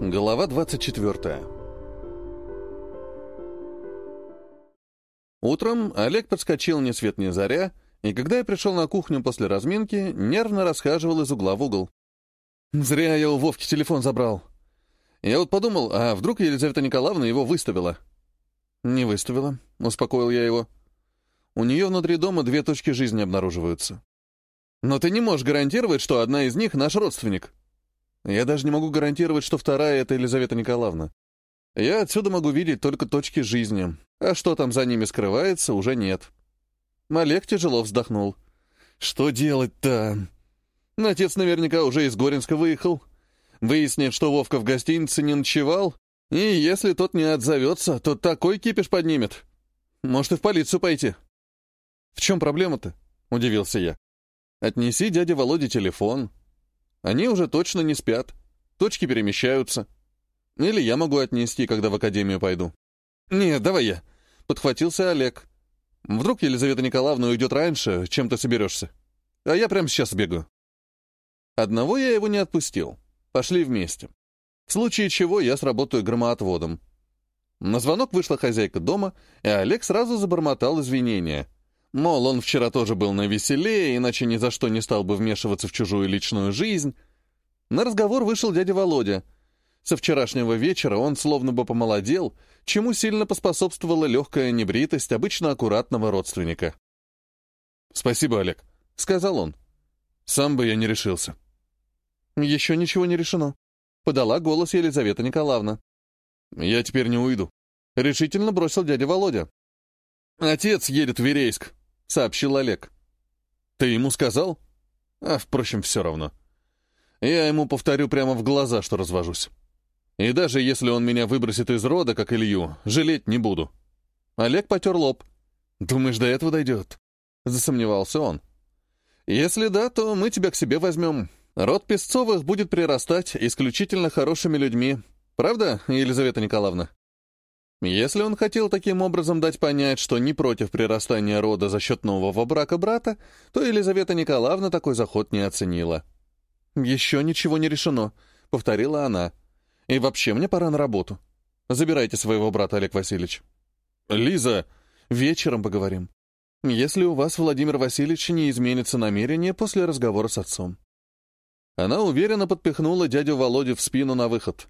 Глава 24. Утром Олег подскочил ни свет ни заря, и когда я пришел на кухню после разминки, нервно расхаживал из угла в угол. Зря я у Вовки телефон забрал. Я вот подумал, а вдруг Елизавета Николаевна его выставила? Не выставила, успокоил я его. У нее внутри дома две точки жизни обнаруживаются. Но ты не можешь гарантировать, что одна из них наш родственник. Я даже не могу гарантировать, что вторая — это Елизавета Николаевна. Я отсюда могу видеть только точки жизни, а что там за ними скрывается, уже нет. Олег тяжело вздохнул. Что делать-то? Отец наверняка уже из Горинска выехал. Выяснит, что Вовка в гостинице не ночевал, и если тот не отзовется, то такой кипиш поднимет. Может, и в полицию пойти. «В чем проблема-то?» — удивился я. «Отнеси дяде Володе телефон. Они уже точно не спят. Точки перемещаются. Или я могу отнести, когда в академию пойду». «Нет, давай я», — подхватился Олег. «Вдруг Елизавета Николаевна уйдет раньше, чем ты соберешься? А я прямо сейчас бегу». Одного я его не отпустил. Пошли вместе. В случае чего я сработаю громоотводом. На звонок вышла хозяйка дома, и Олег сразу забормотал извинения. Мол, он вчера тоже был на веселее, иначе ни за что не стал бы вмешиваться в чужую личную жизнь. На разговор вышел дядя Володя. Со вчерашнего вечера он словно бы помолодел, чему сильно поспособствовала легкая небритость обычно аккуратного родственника. «Спасибо, Олег», — сказал он. «Сам бы я не решился». «Еще ничего не решено», — подала голос Елизавета Николаевна. «Я теперь не уйду», — решительно бросил дядя Володя. «Отец едет в Верейск», — сообщил Олег. «Ты ему сказал?» «А, впрочем, все равно. Я ему повторю прямо в глаза, что развожусь. И даже если он меня выбросит из рода, как Илью, жалеть не буду». Олег потер лоб. «Думаешь, до этого дойдет?» — засомневался он. «Если да, то мы тебя к себе возьмем. Род Песцовых будет прирастать исключительно хорошими людьми. Правда, Елизавета Николаевна? Если он хотел таким образом дать понять, что не против прирастания рода за счет нового брака брата, то Елизавета Николаевна такой заход не оценила. «Еще ничего не решено», — повторила она. «И вообще, мне пора на работу. Забирайте своего брата, Олег Васильевич». «Лиза!» «Вечером поговорим. Если у вас, Владимир Васильевич, не изменится намерение после разговора с отцом». Она уверенно подпихнула дядю Володю в спину на выход.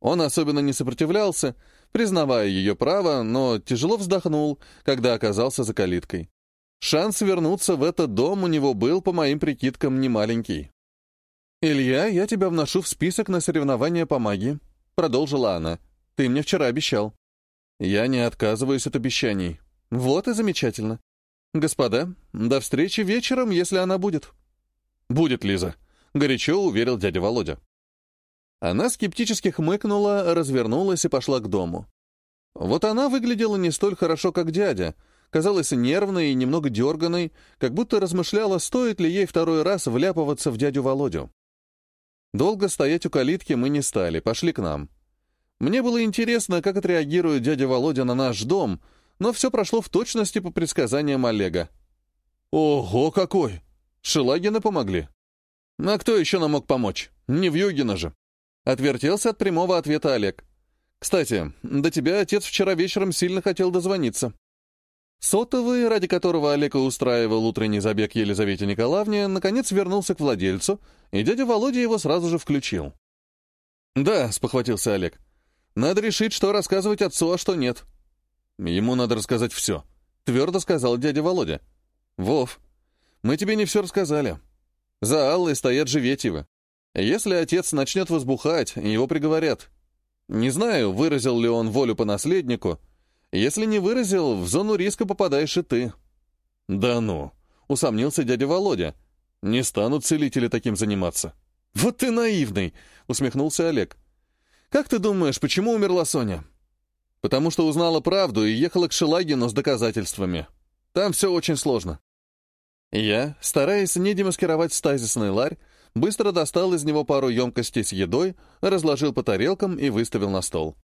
Он особенно не сопротивлялся, признавая ее право, но тяжело вздохнул, когда оказался за калиткой. Шанс вернуться в этот дом у него был, по моим прикидкам, немаленький. «Илья, я тебя вношу в список на соревнования по магии», — продолжила она. «Ты мне вчера обещал». «Я не отказываюсь от обещаний». «Вот и замечательно. Господа, до встречи вечером, если она будет». «Будет, Лиза», горячо уверил дядя Володя. Она скептически хмыкнула, развернулась и пошла к дому. Вот она выглядела не столь хорошо, как дядя, казалась нервной и немного дерганой, как будто размышляла, стоит ли ей второй раз вляпываться в дядю Володю. Долго стоять у калитки мы не стали, пошли к нам. Мне было интересно, как отреагирует дядя Володя на наш дом, но все прошло в точности по предсказаниям Олега. «Ого, какой! Шелагины помогли!» А кто еще нам мог помочь? Не в Югина же. Отвертелся от прямого ответа Олег. Кстати, до тебя отец вчера вечером сильно хотел дозвониться. Сотовый, ради которого Олег устраивал утренний забег Елизавете Николаевне, наконец вернулся к владельцу, и дядя Володя его сразу же включил. «Да», — спохватился Олег. «Надо решить, что рассказывать отцу, а что нет». «Ему надо рассказать все», — твердо сказал дядя Володя. «Вов, мы тебе не все рассказали. За Аллой стоят Живетьевы. Если отец начнет возбухать, его приговорят. Не знаю, выразил ли он волю по наследнику. Если не выразил, в зону риска попадаешь и ты. Да ну, усомнился дядя Володя. Не станут целители таким заниматься. Вот ты наивный, усмехнулся Олег. Как ты думаешь, почему умерла Соня? Потому что узнала правду и ехала к Шелагину с доказательствами. Там все очень сложно. Я, стараясь не демаскировать стазисный ларь, быстро достал из него пару емкостей с едой, разложил по тарелкам и выставил на стол.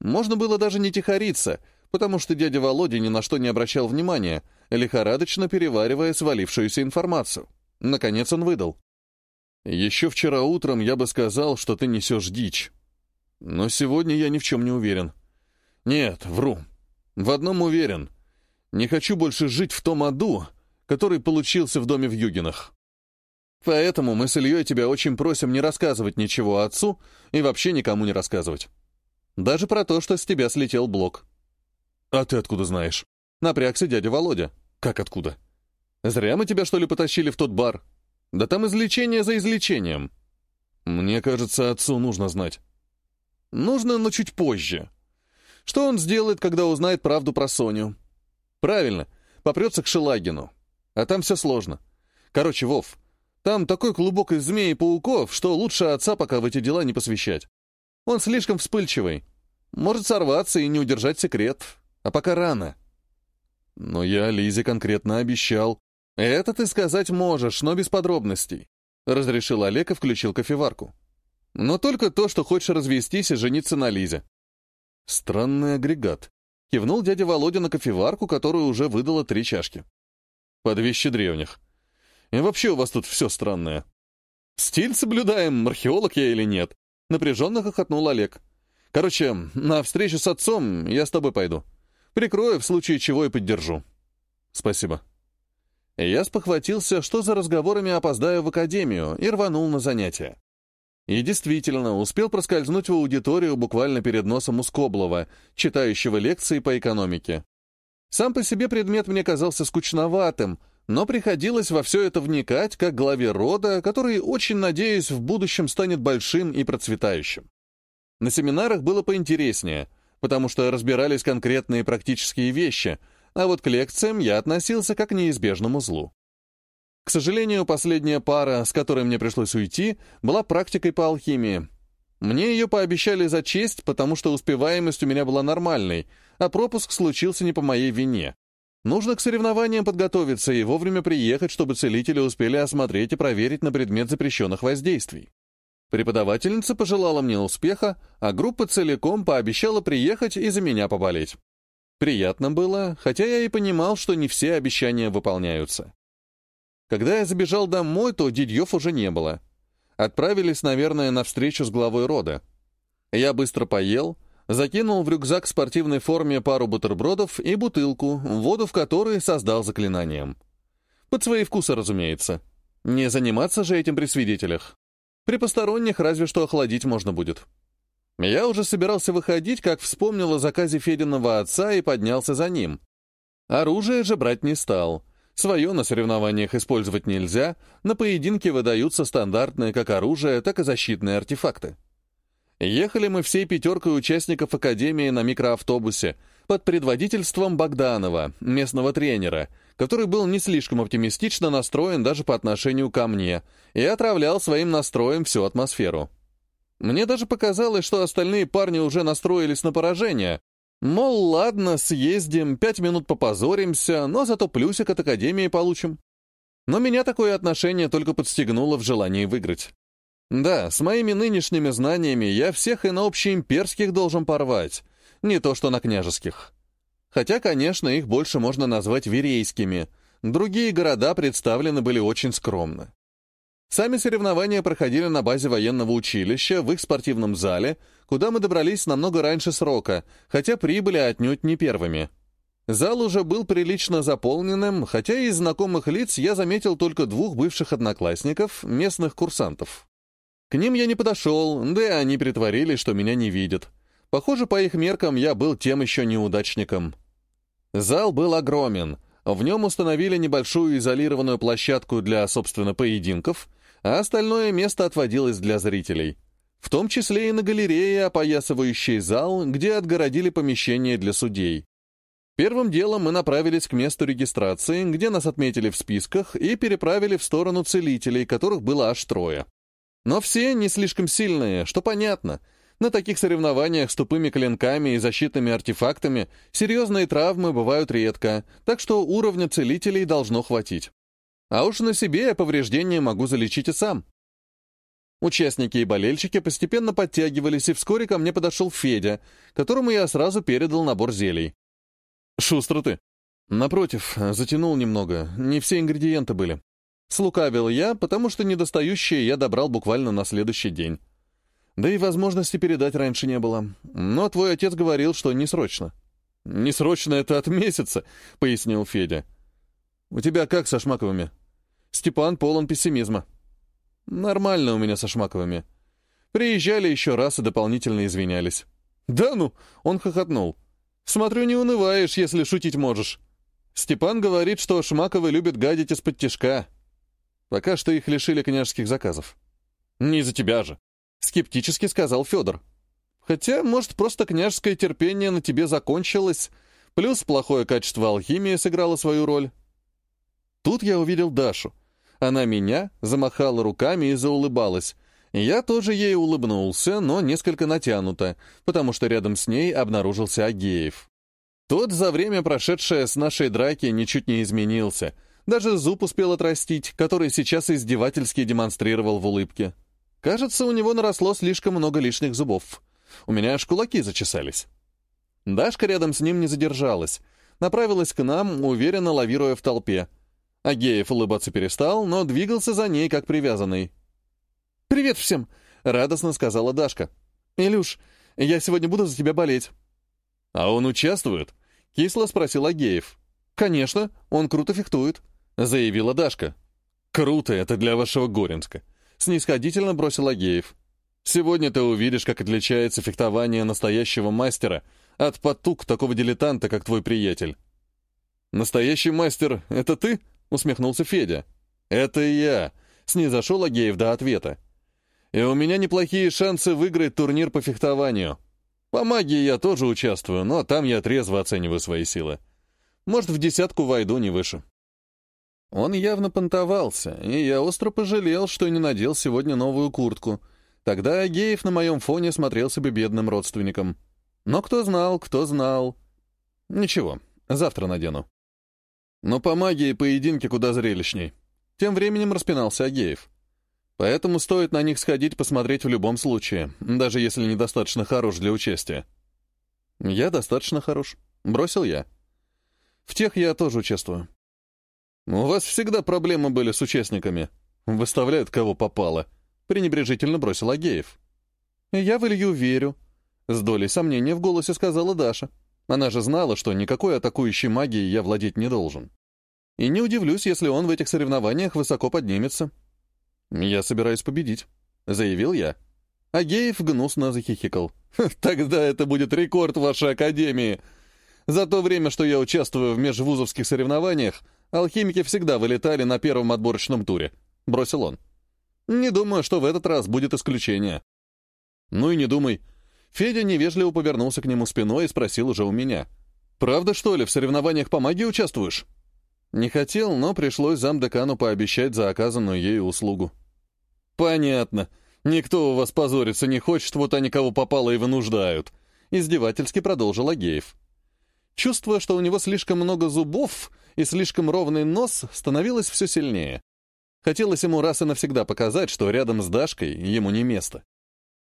Можно было даже не тихориться, потому что дядя Володя ни на что не обращал внимания, лихорадочно переваривая свалившуюся информацию. Наконец он выдал. «Еще вчера утром я бы сказал, что ты несешь дичь. Но сегодня я ни в чем не уверен. Нет, вру. В одном уверен. Не хочу больше жить в том аду, который получился в доме в Югинах. Поэтому мы с Ильей тебя очень просим не рассказывать ничего отцу и вообще никому не рассказывать. Даже про то, что с тебя слетел блок. А ты откуда знаешь? Напрягся дядя Володя. Как откуда? Зря мы тебя, что ли, потащили в тот бар? Да там излечение за излечением. Мне кажется, отцу нужно знать. Нужно, но чуть позже. Что он сделает, когда узнает правду про Соню? Правильно, попрется к Шелагину. А там все сложно. Короче, Вов, там такой клубок из змей и пауков, что лучше отца пока в эти дела не посвящать. Он слишком вспыльчивый. Может сорваться и не удержать секрет. А пока рано. Но я Лизе конкретно обещал. Это ты сказать можешь, но без подробностей. Разрешил Олег и включил кофеварку. Но только то, что хочешь развестись и жениться на Лизе. Странный агрегат. Кивнул дядя Володя на кофеварку, которую уже выдала три чашки. Под вещи древних. И вообще у вас тут все странное. Стиль соблюдаем, археолог я или нет? Напряженно хохотнул Олег. Короче, на встречу с отцом я с тобой пойду. Прикрою, в случае чего и поддержу. Спасибо. Я спохватился, что за разговорами опоздаю в академию, и рванул на занятия. И действительно, успел проскользнуть в аудиторию буквально перед носом у Скоблова, читающего лекции по экономике. Сам по себе предмет мне казался скучноватым, но приходилось во все это вникать как главе рода, который, очень надеюсь, в будущем станет большим и процветающим. На семинарах было поинтереснее, потому что разбирались конкретные практические вещи, а вот к лекциям я относился как к неизбежному злу. К сожалению, последняя пара, с которой мне пришлось уйти, была практикой по алхимии. Мне ее пообещали за честь, потому что успеваемость у меня была нормальной, а пропуск случился не по моей вине. Нужно к соревнованиям подготовиться и вовремя приехать, чтобы целители успели осмотреть и проверить на предмет запрещенных воздействий. Преподавательница пожелала мне успеха, а группа целиком пообещала приехать и за меня поболеть. Приятно было, хотя я и понимал, что не все обещания выполняются. Когда я забежал домой, то Дидьев уже не было. Отправились, наверное, на встречу с главой рода. Я быстро поел, закинул в рюкзак спортивной форме пару бутербродов и бутылку, воду в которой создал заклинанием. Под свои вкусы, разумеется. Не заниматься же этим при свидетелях. При посторонних разве что охладить можно будет. Я уже собирался выходить, как вспомнил о заказе Фединого отца и поднялся за ним. Оружие же брать не стал. Свое на соревнованиях использовать нельзя, на поединке выдаются стандартные как оружие, так и защитные артефакты. Ехали мы всей пятеркой участников Академии на микроавтобусе под предводительством Богданова, местного тренера, который был не слишком оптимистично настроен даже по отношению ко мне и отравлял своим настроем всю атмосферу. Мне даже показалось, что остальные парни уже настроились на поражение. Мол, ладно, съездим, пять минут попозоримся, но зато плюсик от Академии получим. Но меня такое отношение только подстегнуло в желании выиграть. Да, с моими нынешними знаниями я всех и на общеимперских должен порвать, не то что на княжеских. Хотя, конечно, их больше можно назвать верейскими. Другие города представлены были очень скромно. Сами соревнования проходили на базе военного училища в их спортивном зале, куда мы добрались намного раньше срока, хотя прибыли отнюдь не первыми. Зал уже был прилично заполненным, хотя из знакомых лиц я заметил только двух бывших одноклассников, местных курсантов. К ним я не подошел, да и они притворились, что меня не видят. Похоже, по их меркам я был тем еще неудачником. Зал был огромен. В нем установили небольшую изолированную площадку для, собственно, поединков, а остальное место отводилось для зрителей. В том числе и на галерее, опоясывающей зал, где отгородили помещение для судей. Первым делом мы направились к месту регистрации, где нас отметили в списках и переправили в сторону целителей, которых было аж трое. Но все не слишком сильные, что понятно. На таких соревнованиях с тупыми клинками и защитными артефактами серьезные травмы бывают редко, так что уровня целителей должно хватить. А уж на себе я повреждения могу залечить и сам. Участники и болельщики постепенно подтягивались, и вскоре ко мне подошел Федя, которому я сразу передал набор зелий. «Шустро ты». Напротив, затянул немного, не все ингредиенты были. Слукавил я, потому что недостающие я добрал буквально на следующий день. Да и возможности передать раньше не было. Но твой отец говорил, что не срочно. «Не срочно это от месяца», — пояснил Федя. «У тебя как со Шмаковыми?» «Степан полон пессимизма». «Нормально у меня со Шмаковыми. Приезжали еще раз и дополнительно извинялись». «Да ну!» — он хохотнул. «Смотрю, не унываешь, если шутить можешь. Степан говорит, что Шмаковы любят гадить из-под тишка. Пока что их лишили княжеских заказов». «Не из-за тебя же», — скептически сказал Федор. Хотя, может, просто княжеское терпение на тебе закончилось, плюс плохое качество алхимии сыграло свою роль. Тут я увидел Дашу. Она меня замахала руками и заулыбалась. Я тоже ей улыбнулся, но несколько натянуто, потому что рядом с ней обнаружился Агеев. Тот за время, прошедшее с нашей драки, ничуть не изменился. Даже зуб успел отрастить, который сейчас издевательски демонстрировал в улыбке. Кажется, у него наросло слишком много лишних зубов. У меня аж кулаки зачесались. Дашка рядом с ним не задержалась. Направилась к нам, уверенно лавируя в толпе. Агеев улыбаться перестал, но двигался за ней, как привязанный. «Привет всем!» — радостно сказала Дашка. «Илюш, я сегодня буду за тебя болеть». «А он участвует?» — кисло спросил Агеев. «Конечно, он круто фехтует», — заявила Дашка. «Круто это для вашего Горинска», — снисходительно бросил Агеев. Сегодня ты увидишь, как отличается фехтование настоящего мастера от потуг такого дилетанта, как твой приятель. «Настоящий мастер — это ты?» — усмехнулся Федя. «Это я», — снизошел Агеев до ответа. «И у меня неплохие шансы выиграть турнир по фехтованию. По магии я тоже участвую, но там я трезво оцениваю свои силы. Может, в десятку войду, не выше». Он явно понтовался, и я остро пожалел, что не надел сегодня новую куртку — Тогда Агеев на моем фоне смотрел себе бедным родственником. Но кто знал, кто знал. Ничего, завтра надену. Но по магии поединки куда зрелищней. Тем временем распинался Агеев. Поэтому стоит на них сходить посмотреть в любом случае, даже если недостаточно хорош для участия. Я достаточно хорош. Бросил я. В тех я тоже участвую. У вас всегда проблемы были с участниками. Выставляют кого попало пренебрежительно бросил Агеев. «Я в Илью верю», — с долей сомнения в голосе сказала Даша. Она же знала, что никакой атакующей магией я владеть не должен. И не удивлюсь, если он в этих соревнованиях высоко поднимется. «Я собираюсь победить», — заявил я. Агеев гнусно захихикал. «Тогда это будет рекорд вашей академии. За то время, что я участвую в межвузовских соревнованиях, алхимики всегда вылетали на первом отборочном туре», — бросил он. Не думаю, что в этот раз будет исключение. Ну и не думай. Федя невежливо повернулся к нему спиной и спросил уже у меня. «Правда, что ли, в соревнованиях по магии участвуешь?» Не хотел, но пришлось замдекану пообещать за оказанную ею услугу. «Понятно. Никто у вас позориться не хочет, вот они кого попало и вынуждают», — издевательски продолжил Агеев. Чувствуя, что у него слишком много зубов и слишком ровный нос, становилось все сильнее. Хотелось ему раз и навсегда показать, что рядом с Дашкой ему не место.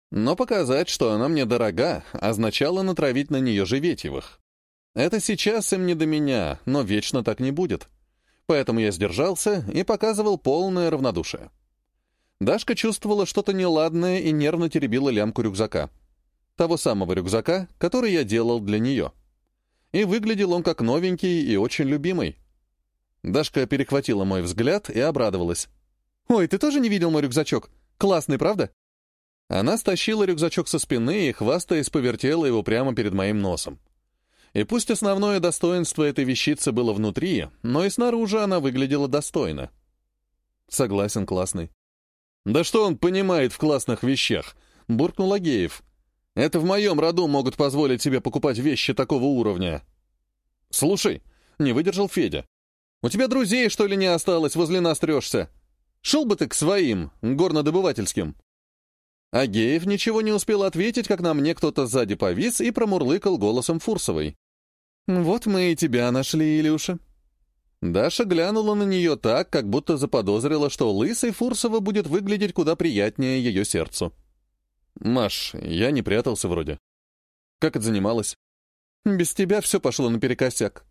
Но показать, что она мне дорога, означало натравить на нее Живетьевых. Это сейчас им не до меня, но вечно так не будет. Поэтому я сдержался и показывал полное равнодушие. Дашка чувствовала что-то неладное и нервно теребила лямку рюкзака. Того самого рюкзака, который я делал для нее. И выглядел он как новенький и очень любимый. Дашка перехватила мой взгляд и обрадовалась. «Ой, ты тоже не видел мой рюкзачок? Классный, правда?» Она стащила рюкзачок со спины и, хвастаясь, повертела его прямо перед моим носом. И пусть основное достоинство этой вещицы было внутри, но и снаружи она выглядела достойно. Согласен, классный. «Да что он понимает в классных вещах?» — буркнул Агеев. «Это в моем роду могут позволить себе покупать вещи такого уровня». «Слушай», — не выдержал Федя, у тебя друзей, что ли, не осталось, возле нас трешься? Шел бы ты к своим, горнодобывательским». Агеев ничего не успел ответить, как на мне кто-то сзади повис и промурлыкал голосом Фурсовой. «Вот мы и тебя нашли, Илюша». Даша глянула на нее так, как будто заподозрила, что лысый Фурсова будет выглядеть куда приятнее ее сердцу. «Маш, я не прятался вроде. Как это занималось?» «Без тебя все пошло наперекосяк.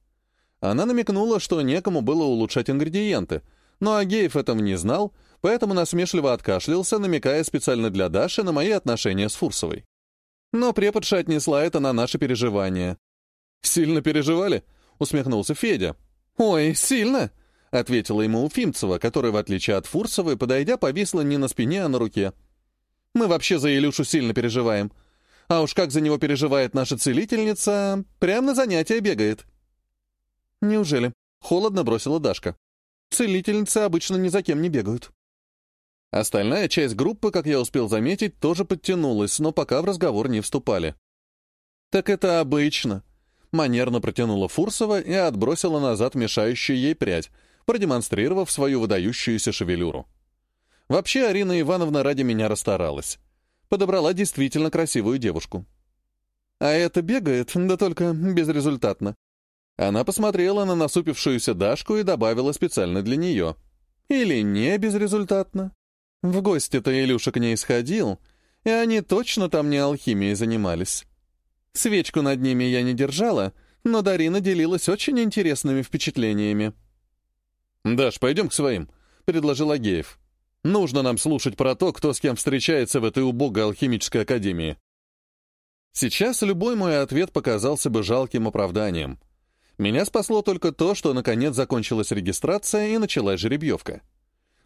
Она намекнула, что некому было улучшать ингредиенты, но Агеев этого не знал, поэтому насмешливо откашлялся, намекая специально для Даши на мои отношения с Фурсовой. Но преподша отнесла это на наши переживания. «Сильно переживали?» — усмехнулся Федя. «Ой, сильно!» — ответила ему Уфимцева, которая, в отличие от Фурсовой, подойдя, повисла не на спине, а на руке. «Мы вообще за Илюшу сильно переживаем. А уж как за него переживает наша целительница, прямо на занятия бегает». «Неужели?» — холодно бросила Дашка. «Целительницы обычно ни за кем не бегают». Остальная часть группы, как я успел заметить, тоже подтянулась, но пока в разговор не вступали. «Так это обычно», — манерно протянула Фурсова и отбросила назад мешающую ей прядь, продемонстрировав свою выдающуюся шевелюру. Вообще, Арина Ивановна ради меня расстаралась. Подобрала действительно красивую девушку. А это бегает, да только безрезультатно. Она посмотрела на насупившуюся Дашку и добавила специально для нее. Или не безрезультатно. В гости-то Илюша к ней сходил, и они точно там не алхимией занимались. Свечку над ними я не держала, но Дарина делилась очень интересными впечатлениями. «Даш, пойдем к своим», — предложил Агеев. «Нужно нам слушать про то, кто с кем встречается в этой убогой алхимической академии». Сейчас любой мой ответ показался бы жалким оправданием. Меня спасло только то, что наконец закончилась регистрация и началась жеребьевка.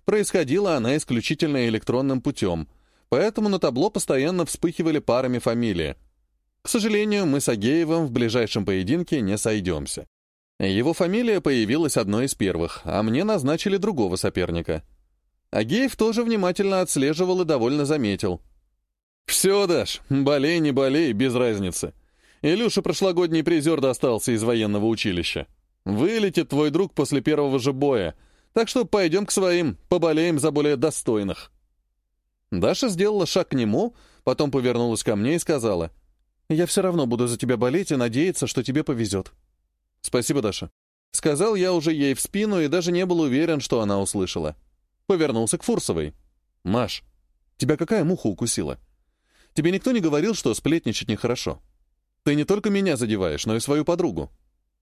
Происходила она исключительно электронным путем, поэтому на табло постоянно вспыхивали парами фамилии. К сожалению, мы с Агеевым в ближайшем поединке не сойдемся. Его фамилия появилась одной из первых, а мне назначили другого соперника. Агеев тоже внимательно отслеживал и довольно заметил. «Все, Даш, болей, не болей, без разницы. Илюша прошлогодний призер достался из военного училища. Вылетит твой друг после первого же боя, так что пойдем к своим, поболеем за более достойных». Даша сделала шаг к нему, потом повернулась ко мне и сказала, «Я все равно буду за тебя болеть и надеяться, что тебе повезет». «Спасибо, Даша». Сказал я уже ей в спину и даже не был уверен, что она услышала. Повернулся к Фурсовой. «Маш, тебя какая муха укусила? Тебе никто не говорил, что сплетничать нехорошо? Ты не только меня задеваешь, но и свою подругу».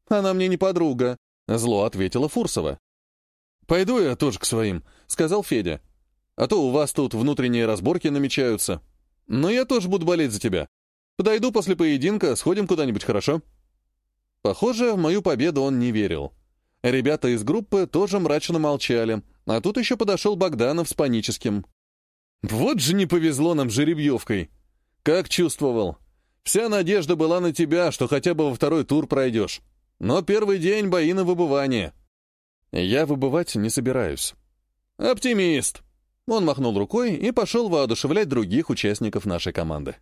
«Она мне не подруга», — зло ответила Фурсова. «Пойду я тоже к своим», — сказал Федя. «А то у вас тут внутренние разборки намечаются. Но я тоже буду болеть за тебя. Подойду после поединка, сходим куда-нибудь, хорошо?» Похоже, в мою победу он не верил. Ребята из группы тоже мрачно молчали, а тут еще подошел Богданов с паническим. «Вот же не повезло нам жеребьевкой! Как чувствовал! Вся надежда была на тебя, что хотя бы во второй тур пройдешь. Но первый день бои на выбывание». «Я выбывать не собираюсь». «Оптимист!» Он махнул рукой и пошел воодушевлять других участников нашей команды.